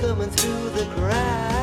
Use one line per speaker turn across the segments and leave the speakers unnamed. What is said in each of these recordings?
coming through the crowd.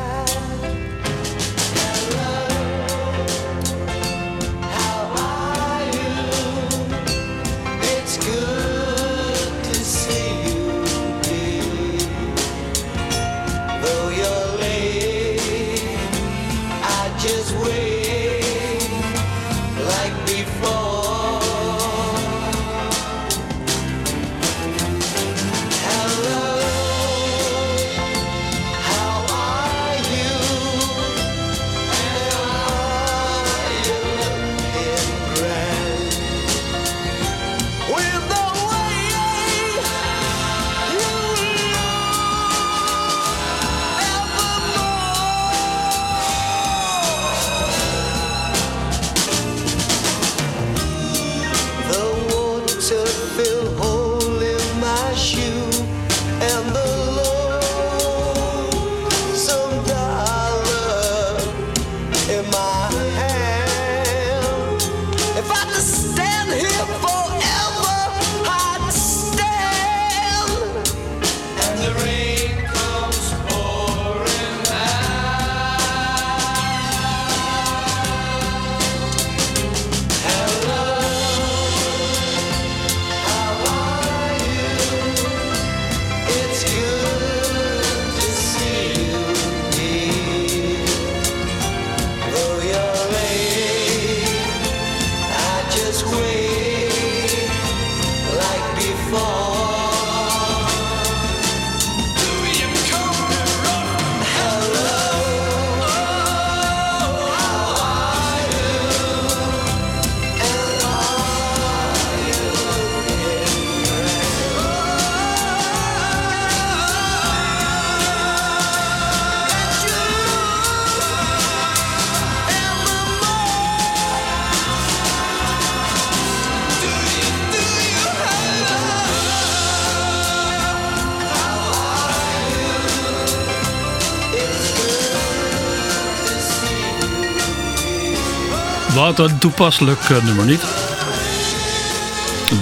Wat een toepasselijk eh, nummer niet.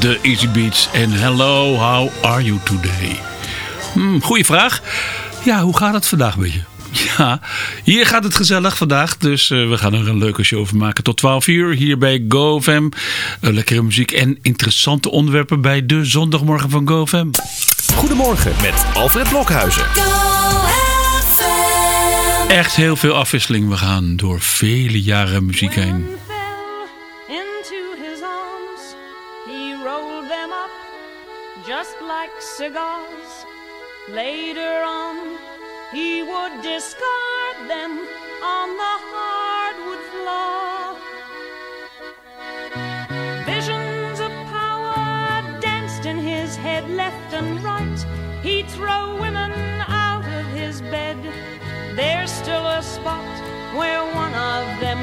De Easy Beats en Hello, how are you today? Hmm, goeie vraag. Ja, hoe gaat het vandaag met je? Ja, hier gaat het gezellig vandaag. Dus eh, we gaan er een leuke show van maken tot 12 uur. Hier bij GoFam. Uh, lekkere muziek en interessante onderwerpen bij de zondagmorgen van GoFam.
Goedemorgen met Alfred Blokhuizen.
Echt heel veel afwisseling. We gaan door vele jaren muziek heen.
Just like cigars. Later on, he would discard them on the hardwood floor. Visions of power danced in his head left and right. He'd throw women out of his bed. There's still a spot where one of them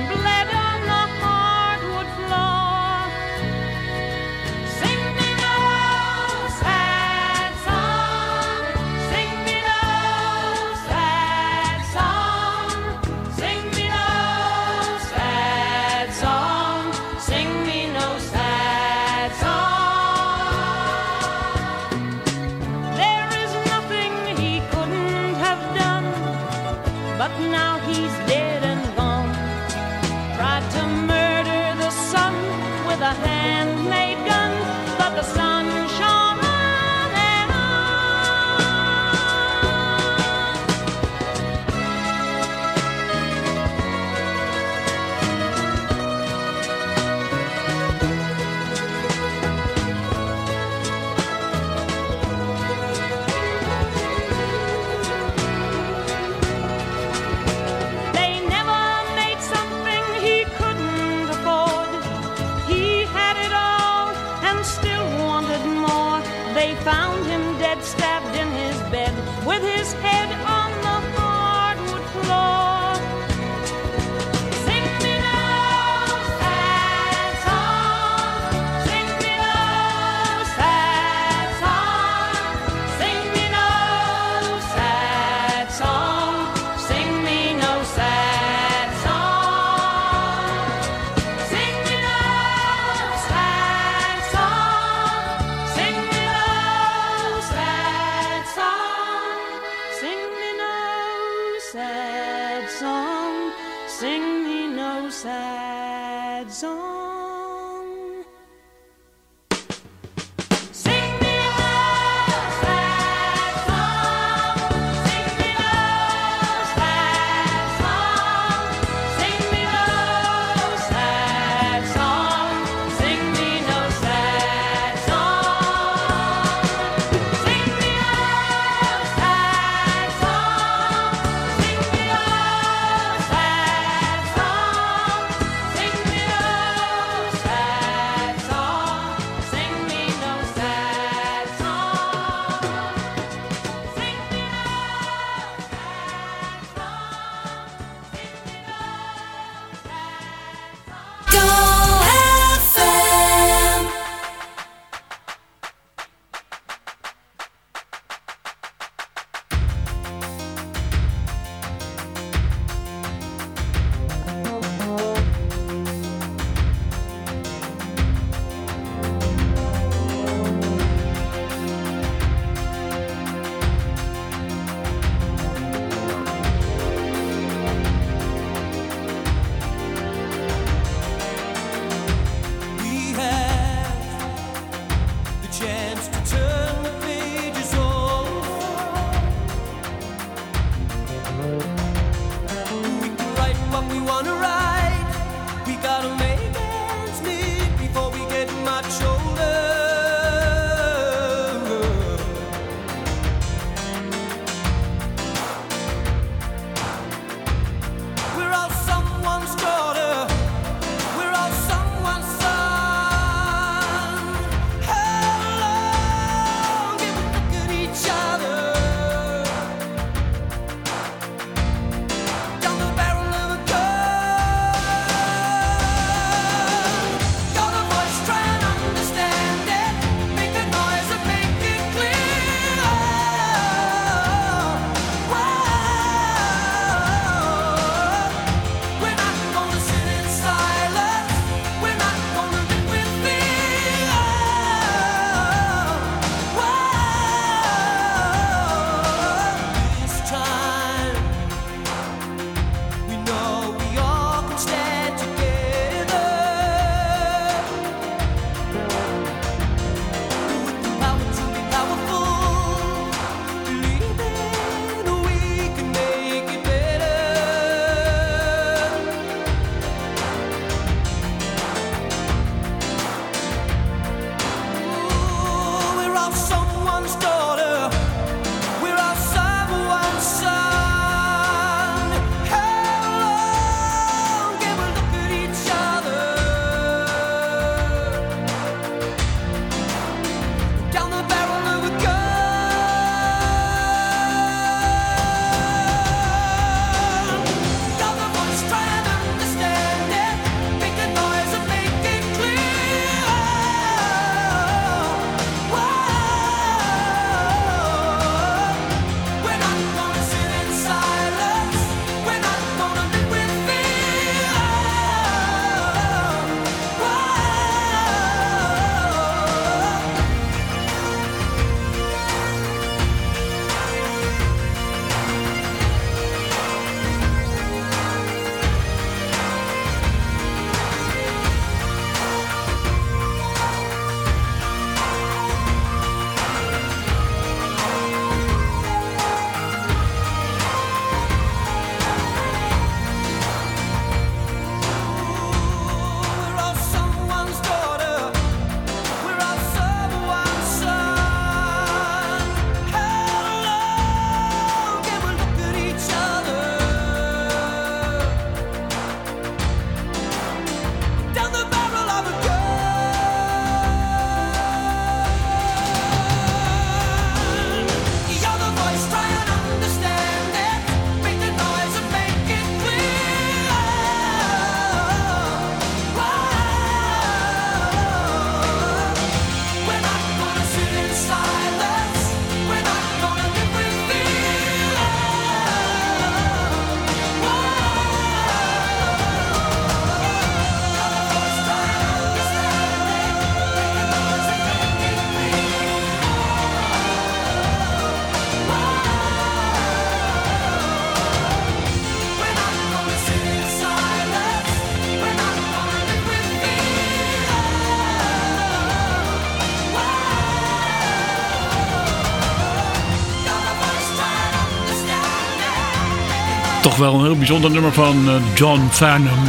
wel een heel bijzonder nummer van eh, John Farnham.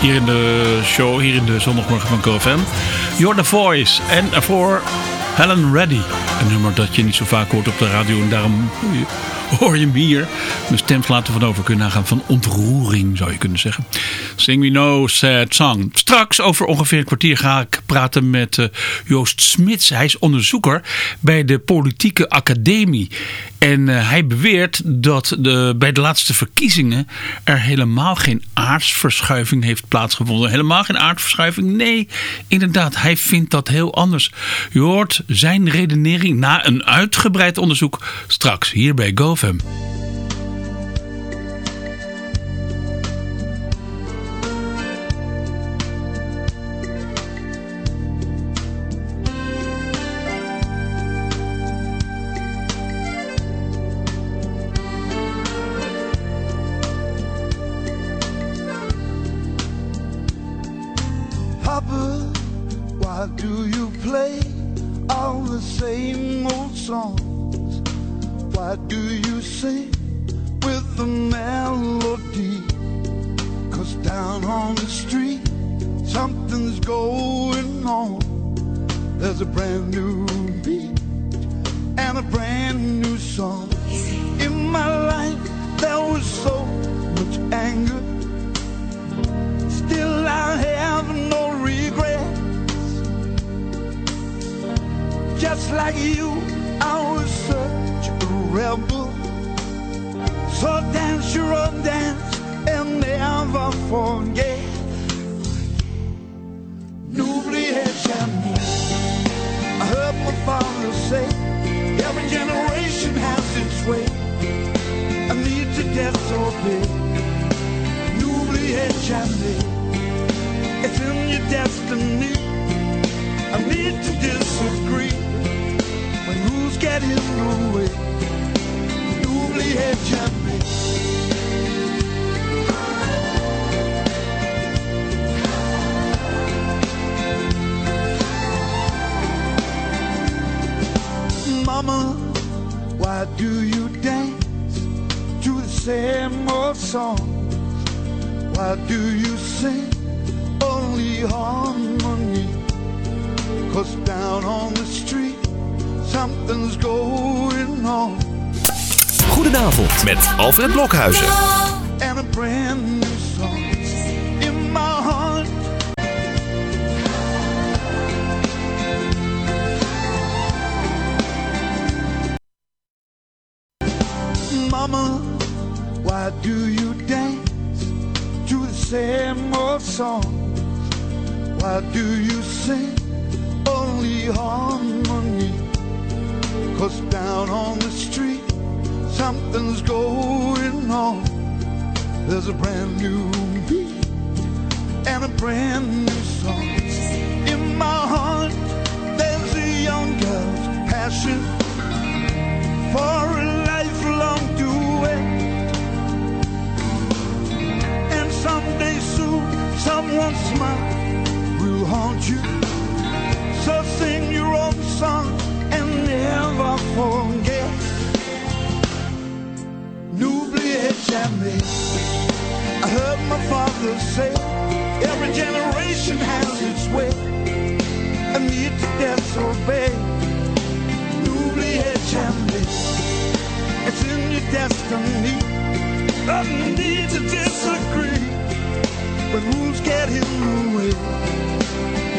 Hier in de show, hier in de zondagmorgen van KFM. You're the Voice. En voor Helen Reddy. Een nummer dat je niet zo vaak hoort op de radio. En daarom hoor je hem hier. Mijn stem laten van over kunnen gaan van ontroering, zou je kunnen zeggen. Sing Me No Sad Song. Straks, over ongeveer een kwartier, ga ik praten met uh, Joost Smits. Hij is onderzoeker bij de Politieke Academie. En uh, hij beweert dat de, bij de laatste verkiezingen er helemaal geen aardsverschuiving heeft plaatsgevonden. Helemaal geen aardverschuiving. Nee, inderdaad, hij vindt dat heel anders. Je hoort zijn redenering na een uitgebreid onderzoek straks hier bij GoFam.
Gotham. Need to disobey. N'oubliez jamais. It's in your destiny. I need to disagree when rules get in the way. N'oubliez jamais. Mama, why do you dance same old songs? Why do you sing only harmony? Cause down on the street, something's going on.
Goedenavond met Alfred Blokhuizen.
Do you sing only harmony? Cause down on the street, something's going on. There's a brand new beat and a brand new song. In my heart, there's a young girl's passion for a lifelong duet. And someday soon, someone's smile song and never forget. N'oubliez jamais. I heard my father say, every generation has its way. I need to disobey. N'oubliez jamais. It's in your destiny. I need to disagree when rules get in the way.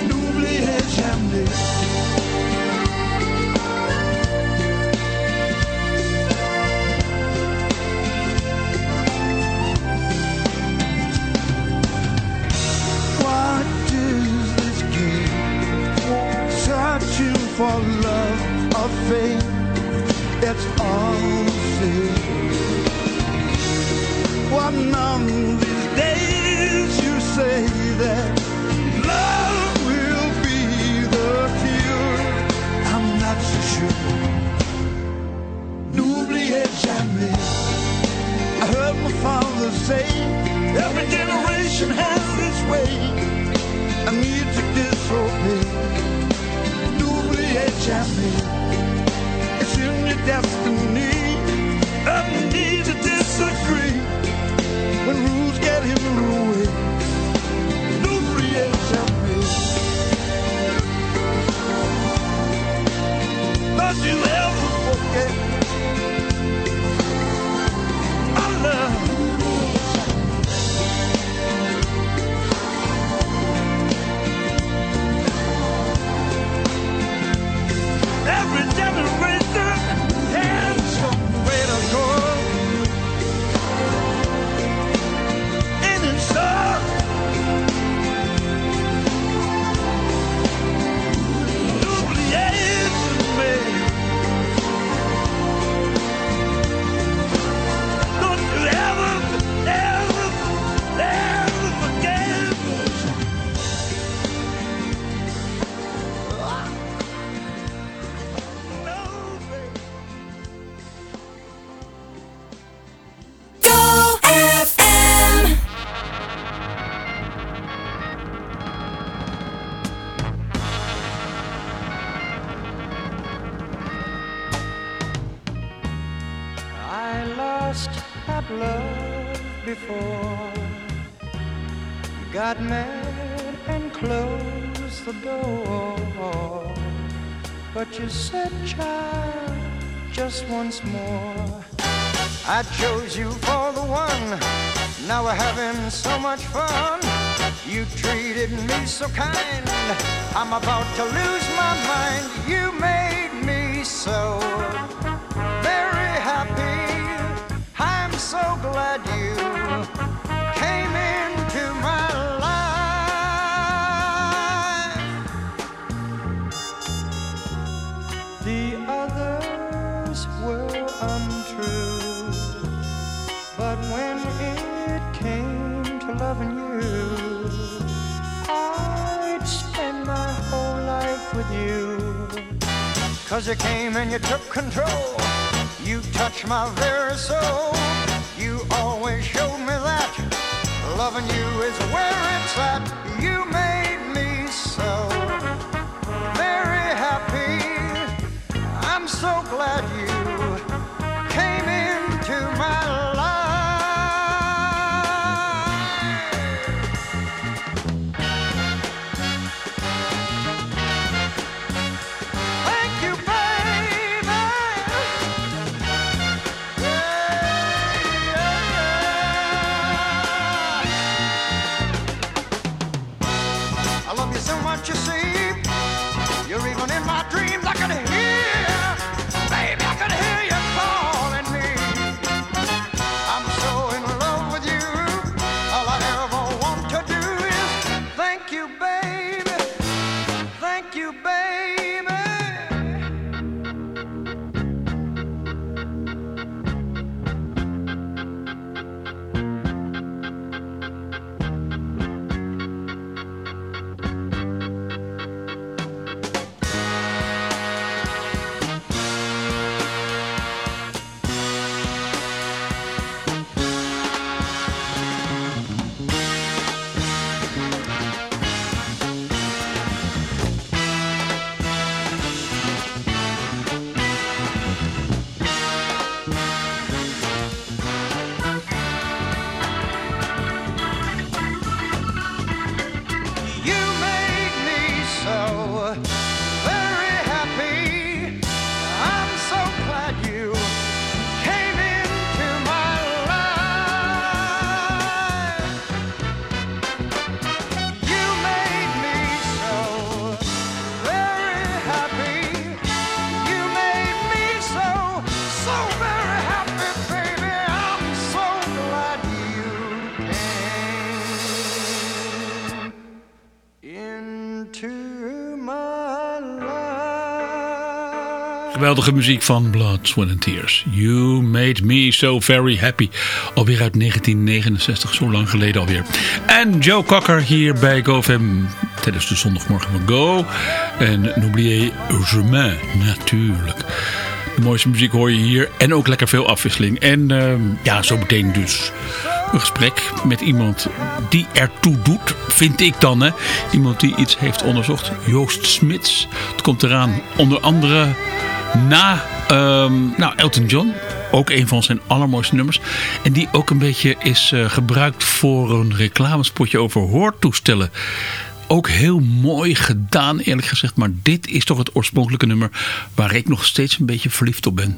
N'oubliez jamais. For love or fame. That's all same. One of these days you say that love will be the cure. I'm not so sure. N'oubliez jamais. I heard my father say, every generation has its way. I need to disobey shopping. It's in your destiny. I need to
disagree. When rules get in the way, No free and shopping. But you ever forget. Treated me so kind. I'm about to lose my mind. You made me so Cause you came and you took control. You touched my very soul. You always showed me that loving you is where it's at. You made me so very happy. I'm so glad you
Geweldige muziek van Blood, Sweat and Tears. You made me so very happy. Alweer uit 1969, zo lang geleden alweer. En Joe Cocker hier bij GoFam tijdens de zondagmorgen van Go. En N'oubliez jamais, natuurlijk. De mooiste muziek hoor je hier. En ook lekker veel afwisseling. En ehm, ja, zo meteen dus een gesprek met iemand die ertoe doet, vind ik dan. Hè? Iemand die iets heeft onderzocht. Joost Smits. Het komt eraan onder andere na ehm, nou, Elton John. Ook een van zijn allermooiste nummers. En die ook een beetje is eh, gebruikt voor een reclamespotje over hoortoestellen. Ook heel mooi gedaan eerlijk gezegd. Maar dit is toch het oorspronkelijke nummer waar ik nog steeds een beetje verliefd op ben.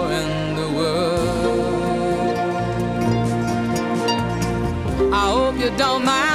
don't mind.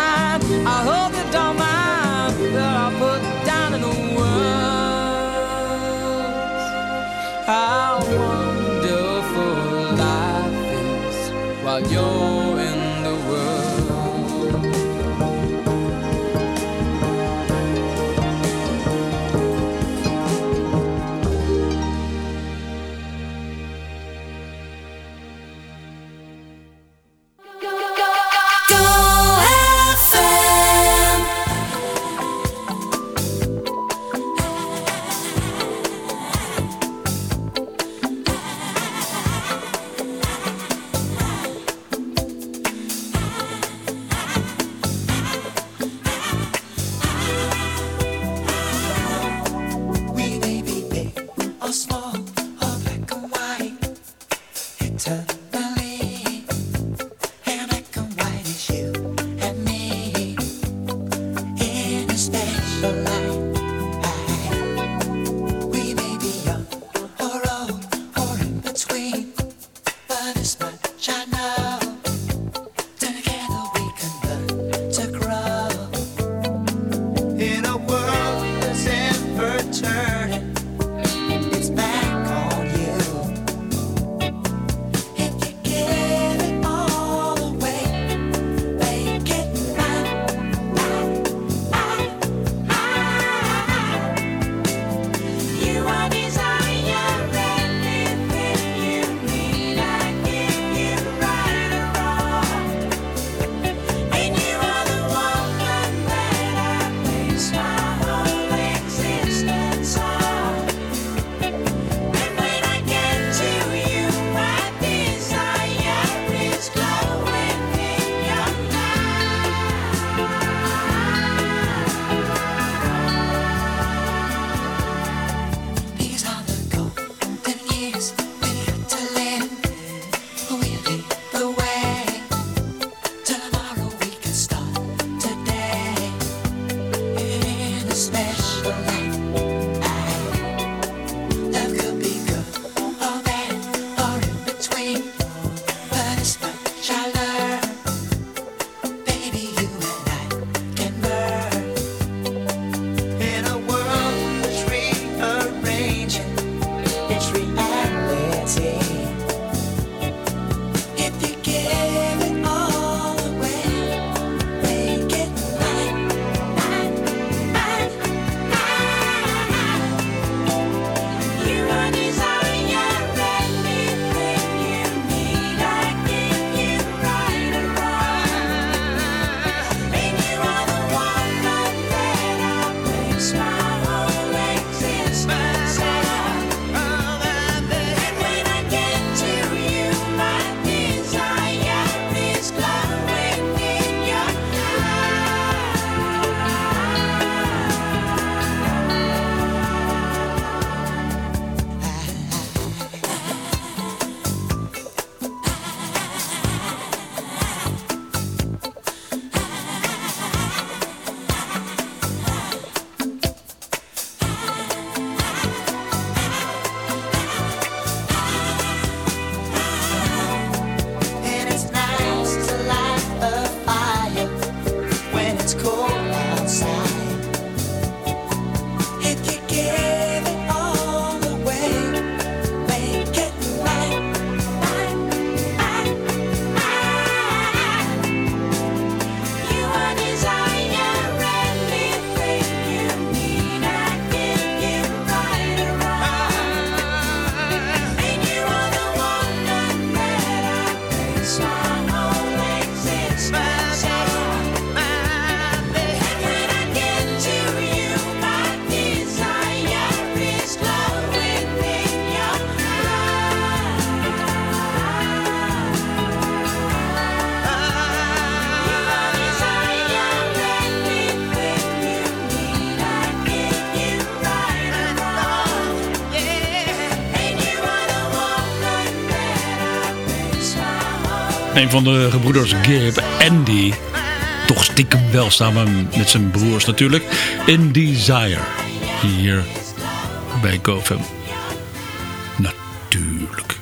Een van de gebroeders Gibb, Andy. Toch stiekem wel samen met zijn broers natuurlijk. In Desire. Hier bij GoFam. Natuurlijk.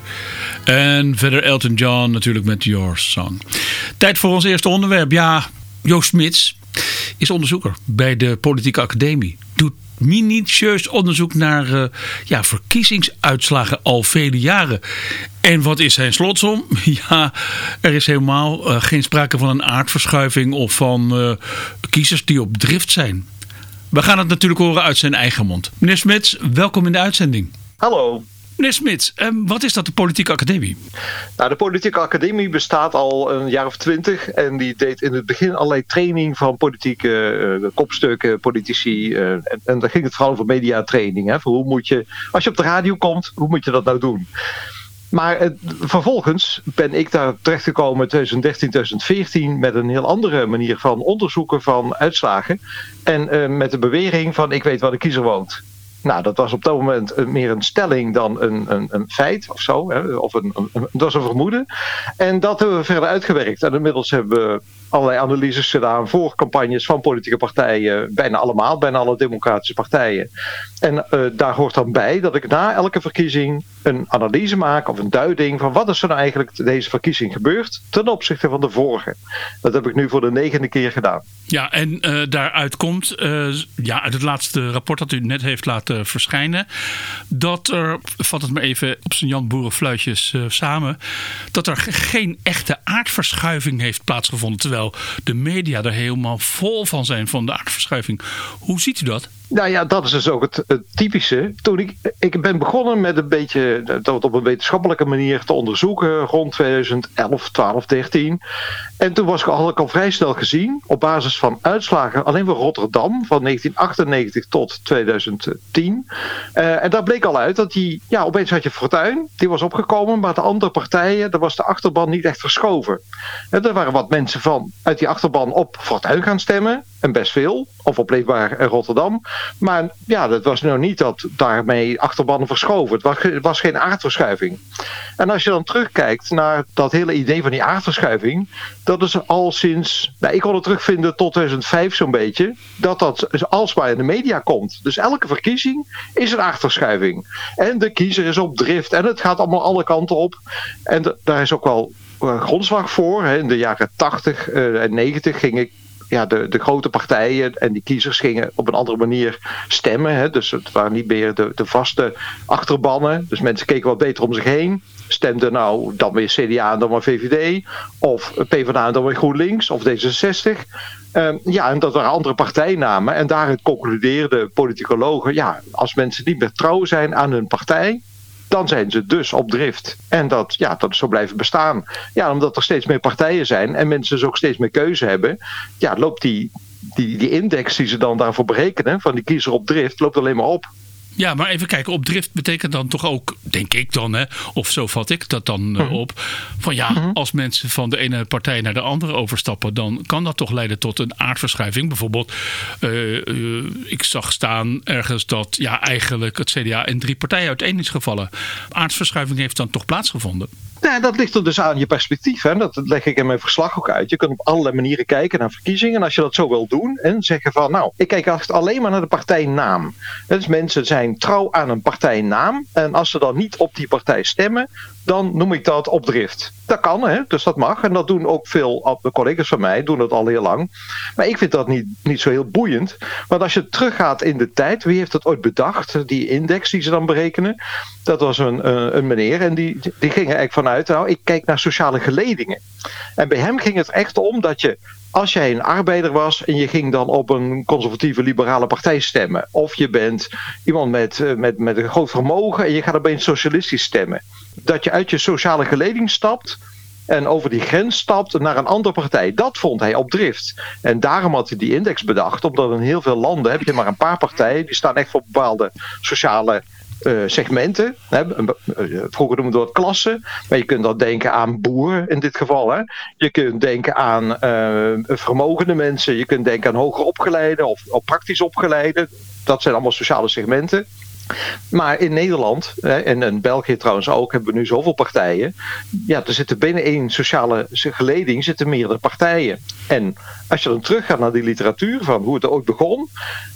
En verder Elton John natuurlijk met Your Song. Tijd voor ons eerste onderwerp. Ja, Joost Smits is onderzoeker bij de Politieke Academie. Doet minutieus onderzoek naar uh, ja, verkiezingsuitslagen al vele jaren. En wat is zijn slotsom? Ja, er is helemaal uh, geen sprake van een aardverschuiving of van uh, kiezers die op drift zijn. We gaan het natuurlijk horen uit zijn eigen mond. Meneer Smits, welkom in de uitzending.
Hallo.
Meneer Smits, um, wat is dat de Politieke Academie?
Nou, de Politieke Academie bestaat al een jaar of twintig. En die deed in het begin allerlei training van politieke uh, kopstukken, politici. Uh, en, dan ging het vooral over mediatraining. Hè, voor hoe moet je, als je op de radio komt, hoe moet je dat nou doen? Maar vervolgens ben ik daar terechtgekomen in 2013, 2014 met een heel andere manier van onderzoeken van uitslagen. En met de bewering van ik weet waar de kiezer woont. Nou, dat was op dat moment meer een stelling dan een, een, een feit of zo. Hè? Of een, een, dat was een vermoeden. En dat hebben we verder uitgewerkt. En inmiddels hebben we allerlei analyses gedaan voor campagnes van politieke partijen. Bijna allemaal, bijna alle democratische partijen. En uh, daar hoort dan bij dat ik na elke verkiezing een analyse maak of een duiding van wat is er nou eigenlijk deze verkiezing gebeurd ten opzichte van de vorige. Dat heb ik nu voor de negende keer gedaan.
Ja, en uh, daaruit komt, uh, ja, uit het laatste rapport dat u net heeft laten verschijnen, dat er, vat het maar even op zijn Jan Boerenfluitjes samen, dat er geen echte aardverschuiving heeft plaatsgevonden, terwijl de media er helemaal vol van zijn van de aardverschuiving. Hoe ziet u dat?
Nou ja, dat is dus ook het, typische. Toen ik, ik ben begonnen met een beetje dat op een wetenschappelijke manier te onderzoeken rond 2011, 12, 13. En toen was ik had ik al vrij snel gezien op basis van uitslagen alleen voor Rotterdam van 1998 tot 2010. Uh, en daar bleek al uit dat die, ja, opeens had je Fortuyn, die was opgekomen, maar de andere partijen, daar was de achterban niet echt verschoven. En er waren wat mensen van uit die achterban op Fortuyn gaan stemmen, en best veel, of op Leefbaar Rotterdam. Maar ja, dat was nou niet dat daarmee achterbannen verschoven. Het was, was geen aardverschuiving. En als je dan terugkijkt naar dat hele idee van die aardverschuiving, dat is al sinds, nou, ik kon het terugvinden tot 2005 zo'n beetje, dat dat alsmaar in de media komt. Dus elke verkiezing is een aardverschuiving. En de kiezer is op drift en het gaat allemaal alle kanten op. En daar is ook wel grondslag voor. In de jaren 80 uh, en 90 ging ik ja, de, de grote partijen en die kiezers gingen op een andere manier stemmen. Hè. Dus het waren niet meer de, de vaste achterbannen. Dus mensen keken wat beter om zich heen. Stemden nou dan weer CDA en dan maar VVD. Of PvdA en dan weer GroenLinks of D66. Um, ja, en dat waren andere partijnamen. En daaruit concludeerden politicologen... ja, als mensen niet meer trouw zijn aan hun partij dan zijn ze dus op drift. En dat, ja, dat zo blijven bestaan. Ja, omdat er steeds meer partijen zijn en mensen dus ook steeds meer keuze hebben, ja, loopt die, die, die index die ze dan daarvoor berekenen, van die kiezer op drift, loopt alleen maar op.
Ja, maar even kijken. Op drift betekent dan toch ook, denk ik dan, hè, of zo vat ik dat dan uh, op. Van ja, mm-hmm. als mensen van de ene partij naar de andere overstappen, dan kan dat toch leiden tot een aardverschuiving. Bijvoorbeeld, uh, uh, ik zag staan ergens dat ja, eigenlijk het CDA in drie partijen uiteen is gevallen. Aardverschuiving heeft dan toch plaatsgevonden?
Nee, dat ligt er dus aan je perspectief. Hè. Dat leg ik in mijn verslag ook uit. Je kunt op allerlei manieren kijken naar verkiezingen. En als je dat zo wil doen en zeggen van nou, ik kijk alleen maar naar de partijnaam. Dus mensen zijn trouw aan een partijnaam. En als ze dan niet op die partij stemmen, dan noem ik dat opdrift. Dat kan, hè? dus dat mag. En dat doen ook veel collega's van mij, doen dat al heel lang. Maar ik vind dat niet, niet zo heel boeiend. Want als je teruggaat in de tijd, wie heeft dat ooit bedacht? Die index die ze dan berekenen. Dat was een, een, een meneer en die, die ging eigenlijk vanuit, nou, ik kijk naar sociale geledingen. En bij hem ging het echt om dat je als jij een arbeider was en je ging dan op een conservatieve liberale partij stemmen. Of je bent iemand met, met, met een groot vermogen en je gaat opeens socialistisch stemmen. Dat je uit je sociale geleding stapt en over die grens stapt naar een andere partij. Dat vond hij op drift. En daarom had hij die index bedacht, omdat in heel veel landen heb je maar een paar partijen die staan echt voor bepaalde sociale uh, segmenten. Hè. Vroeger noemden we dat klassen. Maar je kunt dan denken aan boeren in dit geval. Hè. Je kunt denken aan uh, vermogende mensen. Je kunt denken aan hoger opgeleide of, of praktisch opgeleide. Dat zijn allemaal sociale segmenten. Maar in Nederland, en in België trouwens ook, hebben we nu zoveel partijen. Ja, er zitten binnen één sociale geleding zitten meerdere partijen. En als je dan teruggaat naar die literatuur van hoe het ooit begon,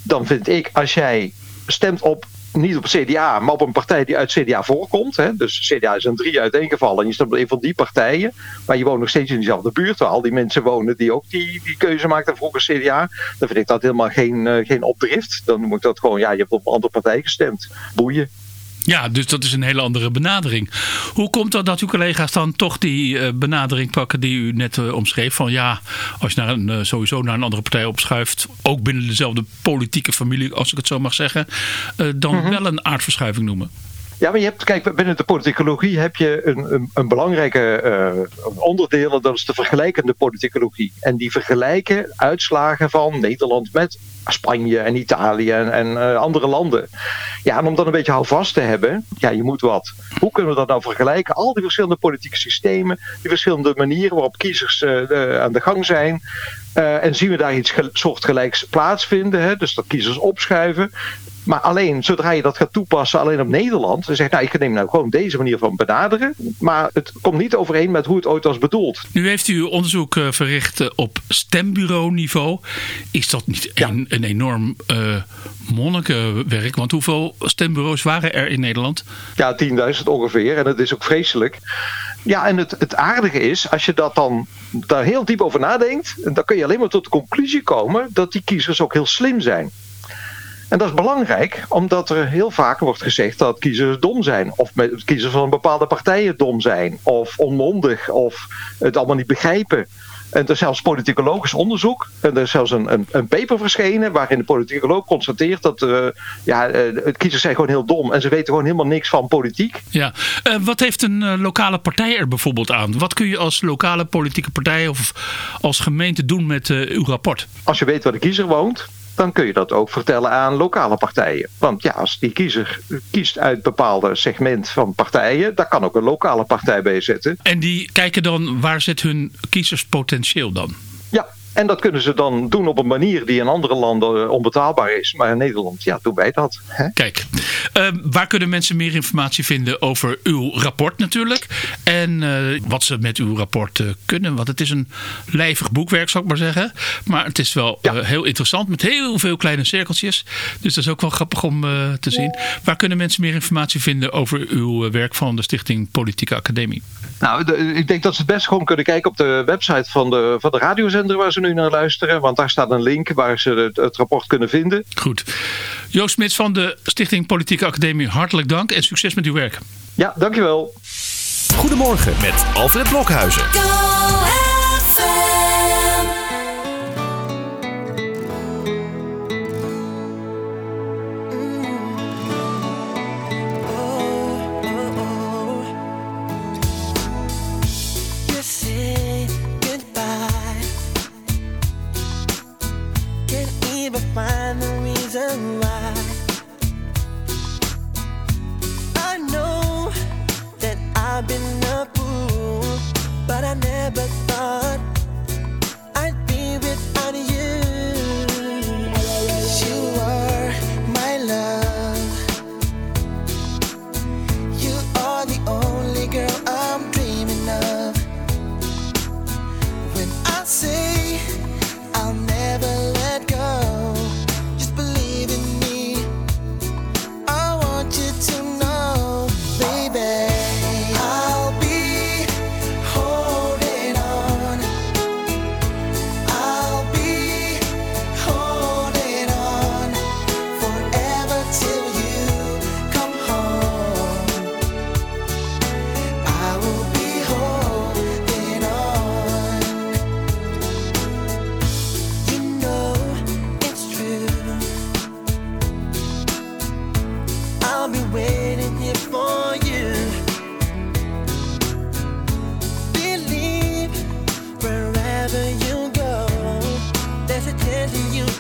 dan vind ik als jij stemt op niet op CDA, maar op een partij die uit CDA voorkomt. Hè. Dus CDA is een drie uiteengevallen. En je stemt op een van die partijen. Maar je woont nog steeds in diezelfde buurt. Waar al die mensen wonen die ook die, die keuze maakten vroeger CDA. Dan vind ik dat helemaal geen, uh, geen opdrift. Dan moet ik dat gewoon, ja, je hebt op een andere partij gestemd. Boeien.
Ja, dus dat is een hele andere benadering. Hoe komt dat dat uw collega's dan toch die uh, benadering pakken die u net uh, omschreef? Van ja, als je naar een, uh, sowieso naar een andere partij opschuift, ook binnen dezelfde politieke familie, als ik het zo mag zeggen, dan -hmm. wel een aardverschuiving noemen.
Ja, maar je hebt, kijk, binnen de politicologie heb je een, een, een belangrijke uh, onderdeel, dat is de vergelijkende politicologie. En die vergelijken uitslagen van Nederland met Spanje en Italië en, uh, andere landen. Ja, en om dan een beetje houvast te hebben, ja, je moet wat. Hoe kunnen we dat nou vergelijken? Al die verschillende politieke systemen, die verschillende manieren waarop kiezers de, aan de gang zijn. En zien we daar iets ge soortgelijks plaatsvinden, hè? dus dat kiezers opschuiven. Maar alleen zodra je dat gaat toepassen alleen op Nederland, dan zeg je, nou, ik neem nou gewoon deze manier van benaderen. Maar het komt niet overeen met hoe het ooit was bedoeld.
Nu heeft u onderzoek uh, verricht op stembureau-niveau. Is dat niet ja. een, een, enorm uh, monnikenwerk? Want hoeveel stembureaus waren er in Nederland?
Ja, 10.000 ongeveer. En het is ook vreselijk. Ja, en het, het aardige is, als je dat dan daar heel diep over nadenkt, dan kun je alleen maar tot de conclusie komen dat die kiezers ook heel slim zijn. En dat is belangrijk, omdat er heel vaak wordt gezegd dat kiezers dom zijn. Of met, kiezers van bepaalde partijen dom zijn. Of onmondig. Of het allemaal niet begrijpen. En er is zelfs politicologisch onderzoek. En er is zelfs een, een, een paper verschenen waarin de politicoloog constateert dat uh, ja, uh, kiezers zijn gewoon heel dom. En ze weten gewoon helemaal niks van politiek.
Ja. Uh, wat heeft een lokale partij er bijvoorbeeld aan? Wat kun je als lokale politieke partij of als gemeente doen met uw rapport?
Als je weet waar de kiezer woont, dan kun je dat ook vertellen aan lokale partijen. Want ja, als die kiezer kiest uit bepaalde segment van partijen, daar kan ook een lokale partij bij zitten.
En die kijken dan, waar zit hun kieserspotentieel dan?
En dat kunnen ze dan doen op een manier die in andere landen onbetaalbaar is. Maar in Nederland, ja, doen wij dat. Hè?
Kijk, uh, waar kunnen mensen meer informatie vinden over uw rapport natuurlijk? En uh, wat ze met uw rapport uh, kunnen? Want het is een lijvig boekwerk, zou ik maar zeggen. Maar het is wel ja. heel interessant met heel veel kleine cirkeltjes. Dus dat is ook wel grappig om te zien. Waar kunnen mensen meer informatie vinden over uw werk van de Stichting Politieke Academie?
Nou, de, ik denk dat ze het best gewoon kunnen kijken op de website van de, van de radiozender waar ze nu naar luisteren. Want daar staat een link waar ze het, het rapport kunnen vinden.
Goed. Joost Smits van de Stichting Politieke Academie, hartelijk dank en succes met uw werk.
Ja, dankjewel.
Goedemorgen met Alfred Blokhuizen.
find the reason why. I know that I've been a fool, but I never thought.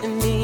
in me.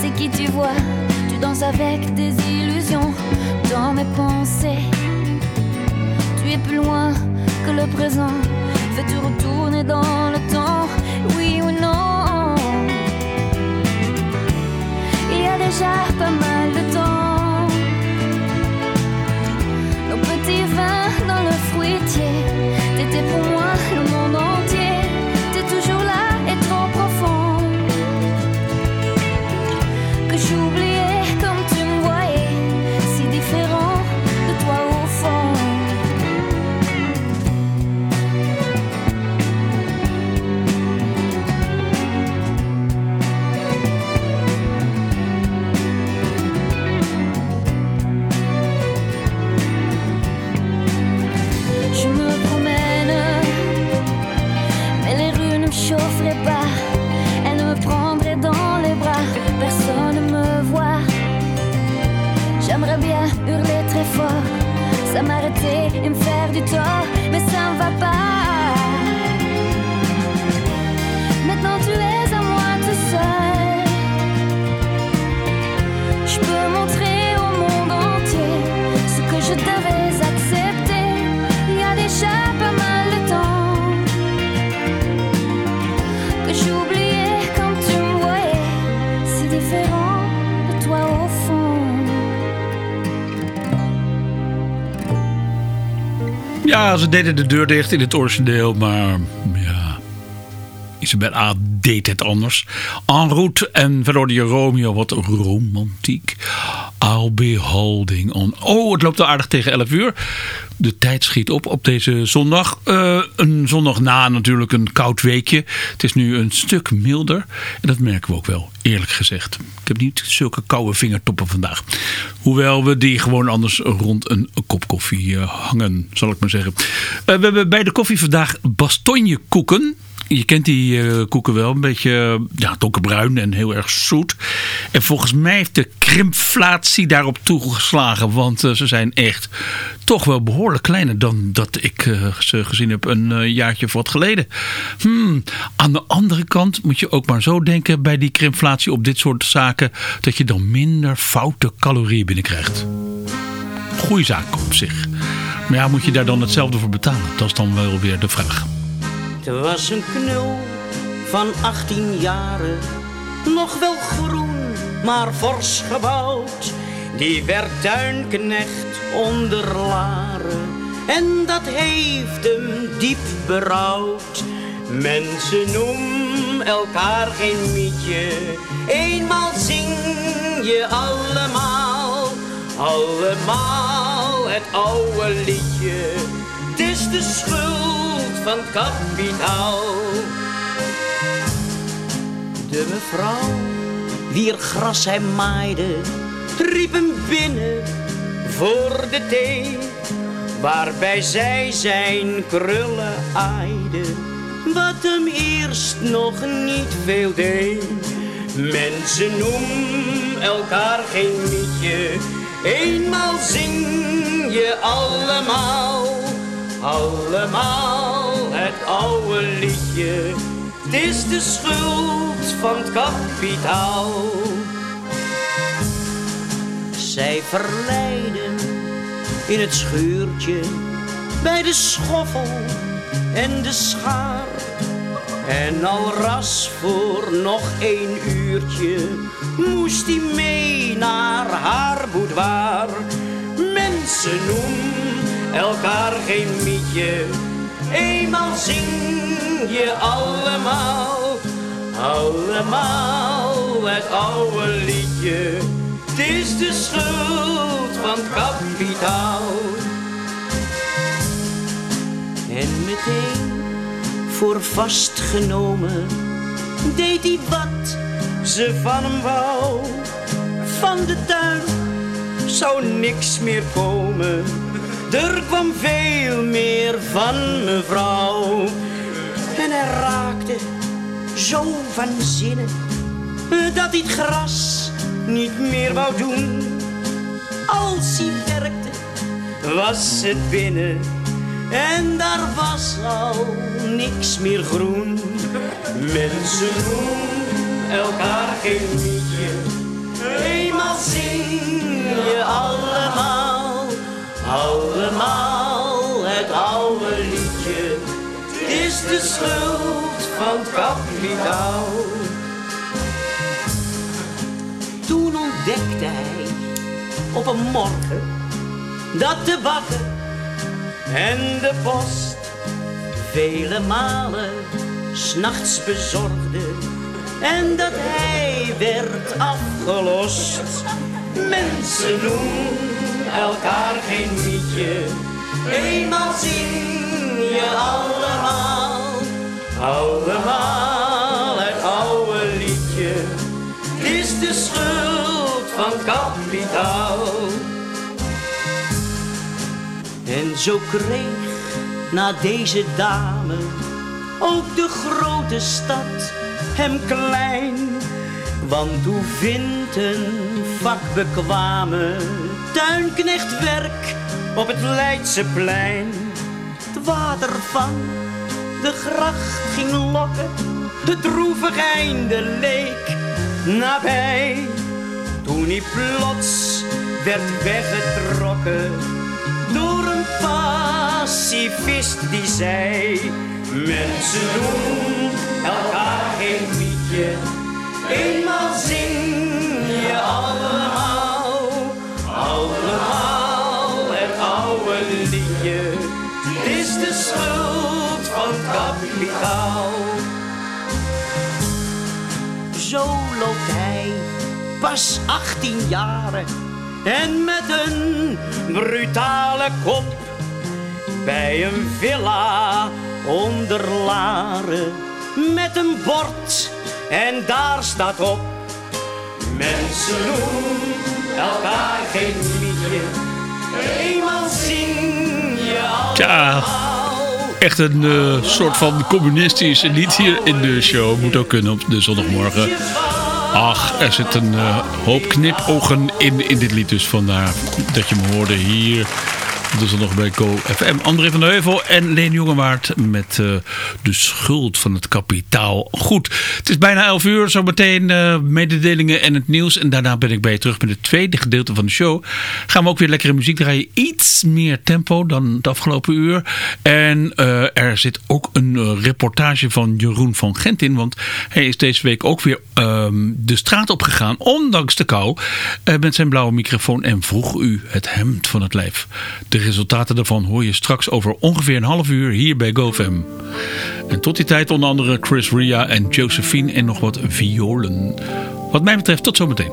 C'est qui tu vois. Tu danses avec des illusions dans mes pensées. Tu es plus loin que le présent. Fais-tu retourner dans le temps, oui ou non? Il y a déjà pas mal de temps. Nos petits vins dans le fruitier. T'étais pour
in Ze deden de deur dicht in het origineel, maar ja. Isabel A. deed het anders. En route en verder je Romeo, wat romantiek. I'll holding on. Oh, het loopt al aardig tegen 11 uur. De tijd schiet op op deze zondag. Eh, een zondag na natuurlijk een koud weekje. Het is nu een stuk milder. En dat merken we ook wel, eerlijk gezegd. Ik heb niet zulke koude vingertoppen vandaag. Hoewel we die gewoon anders rond een kop koffie eh, hangen, zal ik maar zeggen. Eh, we hebben bij de koffie vandaag bastonjekoeken. Je kent die eh, koeken wel, een beetje ja, donkerbruin en heel erg zoet. En volgens mij heeft de krimpflatie daarop toegeslagen. Want eh, ze zijn echt toch wel behoorlijk kleiner dan dat ik eh, ze gezien heb een jaartje of wat geleden. Hmm, aan de andere kant moet je ook maar zo denken bij die krimpflatie op dit soort zaken. Dat je dan minder foute calorieën binnenkrijgt. Goeie zaak op zich. Maar ja, moet je daar dan hetzelfde voor betalen? Dat is dan wel weer de vraag.
Het was een knul van 18 jaren, nog wel groen, maar fors gebouwd. Die werd tuinknecht onder Laren en dat heeft hem diep berouwd. Mensen noemen elkaar geen mietje, eenmaal zing je allemaal, allemaal het oude liedje. De schuld van kapitaal. De mevrouw, wier gras hij maaide, riep hem binnen voor de thee. Waarbij zij zijn krullen aaide, wat hem eerst nog niet veel deed. Mensen noemen elkaar geen mietje, eenmaal zing je allemaal, allemaal het oude liedje. Het is de schuld van het kapitaal. mij verleiden in het schuurtje bij de schoffel en de schaar. En al ras voor nog één uurtje moest hij mee naar haar boudoir. Mensen noemen elkaar geen mietje, eenmaal zing je allemaal, allemaal het oude liedje. Het is de schuld van kapitaal. En meteen voor vastgenomen deed hij wat ze van hem wou. Van de tuin zou niks meer komen. Er kwam veel meer van mevrouw. En hij raakte zo van zinnen dat hij het gras niet meer wou doen. Als hij werkte was het binnen en daar was al niks meer groen. Mensen noemen elkaar geen liedje, eenmaal zing je allemaal, allemaal het oude liedje. Is de schuld van het kapitaal. Toen ontdekte hij op een morgen dat de bakker en de post vele malen s'nachts bezorgde en dat hij werd afgelost. Mensen noemen elkaar geen mietje, eenmaal zing je allemaal, allemaal het oude liedje. Is de schuld van kapitaal. En zo kreeg na deze dame ook de grote stad hem klein. Want hoe vindt een vakbekwame tuinknecht werk op het Leidseplein? Het water van de gracht ging lokken, het droevig einde leek nabij. Toen hij plots werd weggetrokken door een pacifist die zei: Mensen doen elkaar geen mietje, eenmaal zing je allemaal, allemaal het oude liedje. Is de schuld van kapitaal. Zo loopt hij, pas 18 jaren en met een brutale kop bij een villa onder Laren met een bord en daar staat op mensen elkaar geen liedje eenmaal zing
Ja, echt een eh, soort van communistisch lied hier in de show. Moet ook kunnen op de zondagmorgen. Ach, er zit een eh, hoop knipogen in, in dit lied. Dus vandaar dat je me hoorde hier. Dus nog bij Go FM. André van der Heuvel en Leen Jongewaard met uh, de schuld van het kapitaal. Goed, het is bijna 11 uur. Zometeen uh, mededelingen en het nieuws. En daarna ben ik bij je terug met het tweede gedeelte van de show. Gaan we ook weer lekkere muziek draaien. Iets meer tempo dan het afgelopen uur. En uh, er zit ook een reportage van Jeroen van Gent in. Want hij is deze week ook weer ehm, de straat opgegaan. Ondanks de kou. met zijn blauwe microfoon. En vroeg u het hemd van het lijf. De resultaten daarvan hoor je straks over ongeveer een half uur hier bij GoFam. En tot die tijd onder andere Chris Ria en Josephine en nog wat violen. Wat mij betreft tot zometeen.